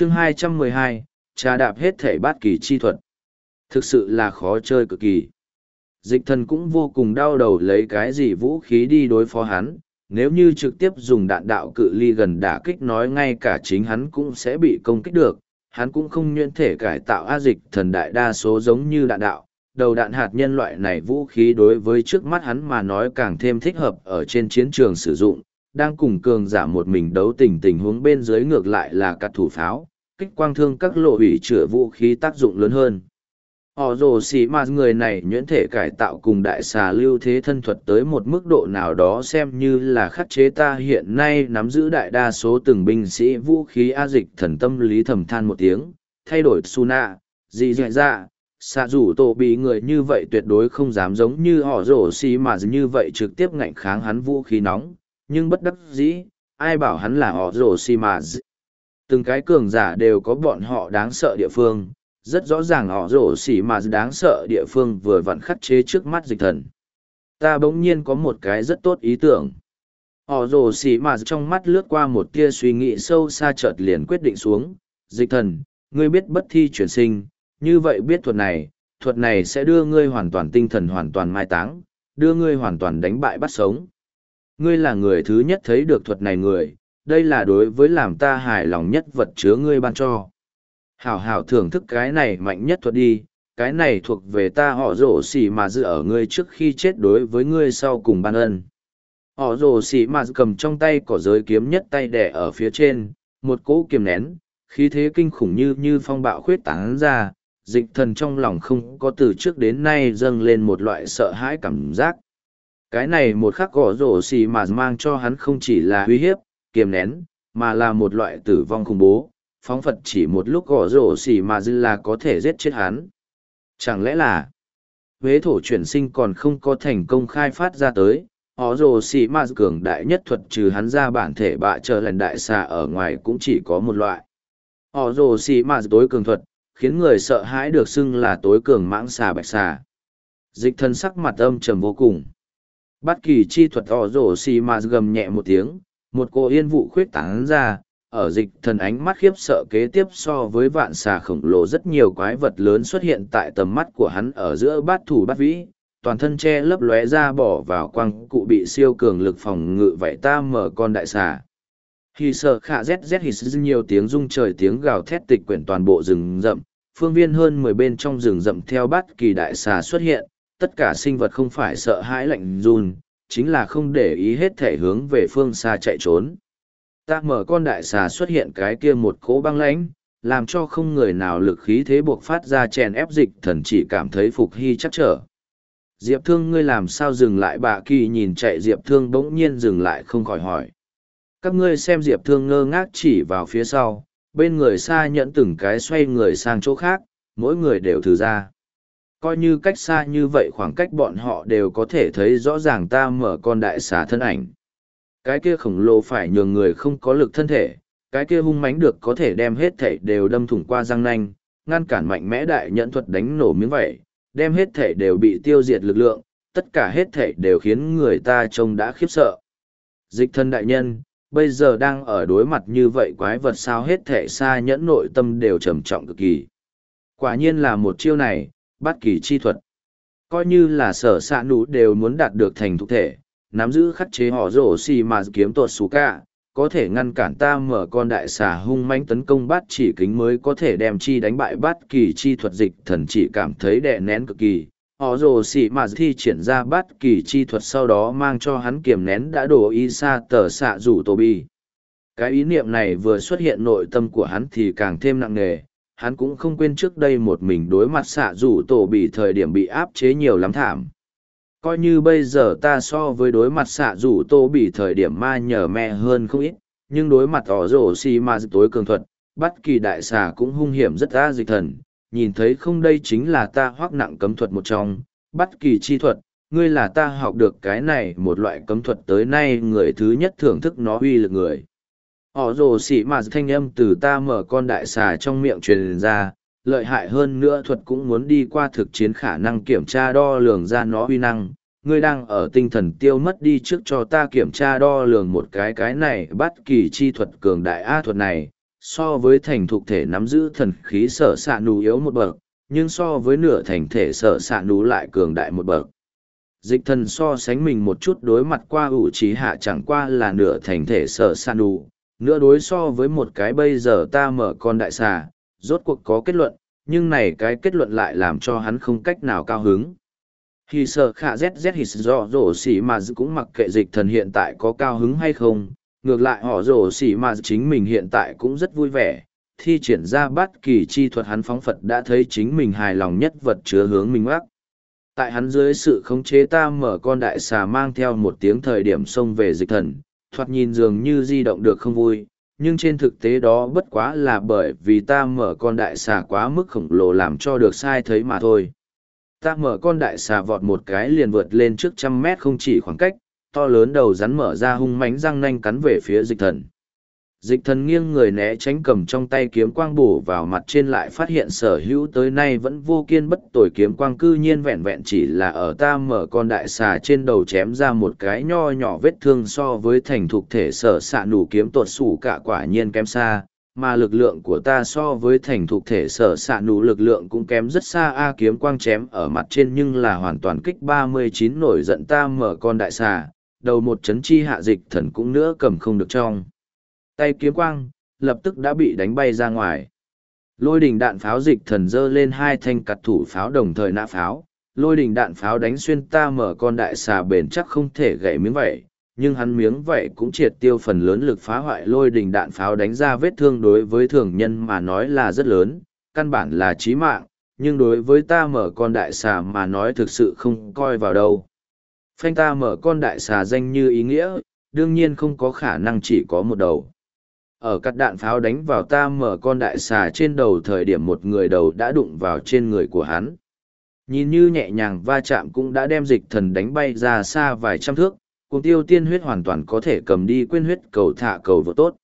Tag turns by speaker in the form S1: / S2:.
S1: chương 212, trà đạp hết thể bát kỳ chi thuật. Thực sự là khó chơi cực kỳ. Dịch thần cũng vô cùng đau đầu lấy cái gì vũ khí đi đối phó hắn, nếu như trực tiếp dùng đạn đạo cự ly gần đả kích nói ngay cả chính hắn cũng sẽ bị công kích được, hắn cũng không nhuyễn thể cải tạo A dịch thần đại đa số giống như đạn đạo, đầu đạn hạt nhân loại này vũ khí đối với trước mắt hắn mà nói càng thêm thích hợp ở trên chiến trường sử dụng, đang cùng cường giả một mình đấu tình tình huống bên dưới ngược lại là cắt thủ pháo, kích quang thương các lộ hủy chữa vũ khí tác dụng lớn hơn. Họ rồ xì mà người này nhuyễn thể cải tạo cùng đại xà lưu thế thân thuật tới một mức độ nào đó xem như là khắc chế ta hiện nay nắm giữ đại đa số từng binh sĩ vũ khí A dịch thần tâm lý thầm than một tiếng, thay đổi Suna, gì dạ ra, xạ rủ tổ bị người như vậy tuyệt đối không dám giống như họ rổ xì mà như vậy trực tiếp ngạnh kháng hắn vũ khí nóng nhưng bất đắc dĩ ai bảo hắn là họ rổ xì mà từng cái cường giả đều có bọn họ đáng sợ địa phương rất rõ ràng họ rổ xỉ mà đáng sợ địa phương vừa vặn khắc chế trước mắt dịch thần. Ta bỗng nhiên có một cái rất tốt ý tưởng. Họ rồ xỉ mà trong mắt lướt qua một tia suy nghĩ sâu xa chợt liền quyết định xuống. Dịch thần ngươi biết bất thi chuyển sinh như vậy biết thuật này, thuật này sẽ đưa ngươi hoàn toàn tinh thần hoàn toàn mai táng, đưa ngươi hoàn toàn đánh bại bắt sống. Ngươi là người thứ nhất thấy được thuật này người, đây là đối với làm ta hài lòng nhất vật chứa ngươi ban cho. Hảo hảo thưởng thức cái này mạnh nhất thuật đi, cái này thuộc về ta họ rổ xỉ mà dự ở ngươi trước khi chết đối với ngươi sau cùng ban ân. Họ rổ xỉ mà cầm trong tay cỏ giới kiếm nhất tay đẻ ở phía trên, một cỗ kiềm nén, khí thế kinh khủng như như phong bạo khuyết tán ra, dịch thần trong lòng không có từ trước đến nay dâng lên một loại sợ hãi cảm giác. Cái này một khắc gõ rổ xì mà mang cho hắn không chỉ là uy hiếp, kiềm nén, mà là một loại tử vong khủng bố, phóng phật chỉ một lúc gõ rổ xì mà dư là có thể giết chết hắn. Chẳng lẽ là, huế thổ chuyển sinh còn không có thành công khai phát ra tới, họ rồ xì mà cường đại nhất thuật trừ hắn ra bản thể bạ chờ lần đại xà ở ngoài cũng chỉ có một loại. Họ rồ xì mà tối cường thuật, khiến người sợ hãi được xưng là tối cường mãng xà bạch xà. Dịch thân sắc mặt âm trầm vô cùng. Bất kỳ chi thuật họ rổ xì mà gầm nhẹ một tiếng, một cô yên vụ khuyết tán ra, ở dịch thần ánh mắt khiếp sợ kế tiếp so với vạn xà khổng lồ rất nhiều quái vật lớn xuất hiện tại tầm mắt của hắn ở giữa bát thủ bát vĩ, toàn thân che lấp lóe ra bỏ vào quăng cụ bị siêu cường lực phòng ngự vậy ta mở con đại xà. Khi sợ khả rét rét sư nhiều tiếng rung trời tiếng gào thét tịch quyển toàn bộ rừng rậm, phương viên hơn mười bên trong rừng rậm theo bát kỳ đại xà xuất hiện, tất cả sinh vật không phải sợ hãi lạnh run, chính là không để ý hết thể hướng về phương xa chạy trốn. Ta mở con đại xà xuất hiện cái kia một cỗ băng lãnh, làm cho không người nào lực khí thế buộc phát ra chèn ép dịch thần chỉ cảm thấy phục hy chắc trở. Diệp thương ngươi làm sao dừng lại bà kỳ nhìn chạy Diệp thương bỗng nhiên dừng lại không khỏi hỏi. Các ngươi xem Diệp thương ngơ ngác chỉ vào phía sau, bên người xa nhẫn từng cái xoay người sang chỗ khác, mỗi người đều thử ra. Coi như cách xa như vậy khoảng cách bọn họ đều có thể thấy rõ ràng ta mở con đại xà thân ảnh. Cái kia khổng lồ phải nhường người không có lực thân thể, cái kia hung mãnh được có thể đem hết thể đều đâm thủng qua răng nanh, ngăn cản mạnh mẽ đại nhẫn thuật đánh nổ miếng vẩy, đem hết thể đều bị tiêu diệt lực lượng, tất cả hết thể đều khiến người ta trông đã khiếp sợ. Dịch thân đại nhân, bây giờ đang ở đối mặt như vậy quái vật sao hết thể xa nhẫn nội tâm đều trầm trọng cực kỳ. Quả nhiên là một chiêu này, bắt kỳ chi thuật. Coi như là sở xạ nụ đều muốn đạt được thành thục thể, nắm giữ khắc chế họ rổ xì mà kiếm tuột xú cả, có thể ngăn cản ta mở con đại xà hung manh tấn công bát chỉ kính mới có thể đem chi đánh bại bát kỳ chi thuật dịch thần chỉ cảm thấy đè nén cực kỳ, họ rồ xỉ mà thi triển ra bát kỳ chi thuật sau đó mang cho hắn kiềm nén đã đổ y xa tờ xạ rủ tổ bi cái ý niệm này vừa xuất hiện nội tâm của hắn thì càng thêm nặng nề hắn cũng không quên trước đây một mình đối mặt xạ rủ tổ bị thời điểm bị áp chế nhiều lắm thảm coi như bây giờ ta so với đối mặt xạ rủ tô bị thời điểm ma nhờ me hơn không ít nhưng đối mặt ỏ rổ xì ma tối cường thuật bất kỳ đại xà cũng hung hiểm rất ra dịch thần nhìn thấy không đây chính là ta hoác nặng cấm thuật một trong, bất kỳ chi thuật, ngươi là ta học được cái này một loại cấm thuật tới nay người thứ nhất thưởng thức nó uy lực người. Họ rồ xỉ mà thanh âm từ ta mở con đại xà trong miệng truyền ra, lợi hại hơn nữa thuật cũng muốn đi qua thực chiến khả năng kiểm tra đo lường ra nó uy năng. Ngươi đang ở tinh thần tiêu mất đi trước cho ta kiểm tra đo lường một cái cái này bắt kỳ chi thuật cường đại A thuật này, so với thành thục thể nắm giữ thần khí sở s ạ yếu một bậc nhưng so với nửa thành thể sở s ạ nú lại cường đại một bậc dịch thần so sánh mình một chút đối mặt qua ủ trí hạ chẳng qua là nửa thành thể sở s ạ nú nữa đối so với một cái bây giờ ta mở con đại xà, rốt cuộc có kết luận, nhưng này cái kết luận lại làm cho hắn không cách nào cao hứng. Hì sợ khả zz hì do rổ xỉ mà cũng mặc kệ dịch thần hiện tại có cao hứng hay không, ngược lại họ rổ xỉ mà chính mình hiện tại cũng rất vui vẻ, thi triển ra bất kỳ chi thuật hắn phóng phật đã thấy chính mình hài lòng nhất vật chứa hướng mình mắc tại hắn dưới sự khống chế ta mở con đại xà mang theo một tiếng thời điểm xông về dịch thần thoạt nhìn dường như di động được không vui, nhưng trên thực tế đó bất quá là bởi vì ta mở con đại xà quá mức khổng lồ làm cho được sai thấy mà thôi. Ta mở con đại xà vọt một cái liền vượt lên trước trăm mét không chỉ khoảng cách, to lớn đầu rắn mở ra hung mánh răng nanh cắn về phía dịch thần dịch thần nghiêng người né tránh cầm trong tay kiếm quang bổ vào mặt trên lại phát hiện sở hữu tới nay vẫn vô kiên bất tồi kiếm quang cư nhiên vẹn vẹn chỉ là ở ta mở con đại xà trên đầu chém ra một cái nho nhỏ vết thương so với thành thục thể sở xạ nủ kiếm tuột sủ cả quả nhiên kém xa, mà lực lượng của ta so với thành thục thể sở xạ nủ lực lượng cũng kém rất xa. A, kiếm quang chém ở mặt trên nhưng là hoàn toàn kích ba mươi chín nổi giận ta mở con đại xà, đầu một chấn chi hạ dịch thần cũng nữa cầm không được trong tay kiếm quang, lập tức đã bị đánh bay ra ngoài. Lôi đỉnh đạn pháo dịch thần dơ lên hai thanh cặt thủ pháo đồng thời nã pháo, lôi đỉnh đạn pháo đánh xuyên ta mở con đại xà bền chắc không thể gãy miếng vậy, nhưng hắn miếng vậy cũng triệt tiêu phần lớn lực phá hoại lôi đỉnh đạn pháo đánh ra vết thương đối với thường nhân mà nói là rất lớn, căn bản là chí mạng, nhưng đối với ta mở con đại xà mà nói thực sự không coi vào đâu. Phanh ta mở con đại xà danh như ý nghĩa, đương nhiên không có khả năng chỉ có một đầu ở cắt đạn pháo đánh vào ta mở con đại xà trên đầu thời điểm một người đầu đã đụng vào trên người của hắn. Nhìn như nhẹ nhàng va chạm cũng đã đem dịch thần đánh bay ra xa vài trăm thước, cùng tiêu tiên huyết hoàn toàn có thể cầm đi quên huyết cầu thả cầu vô tốt.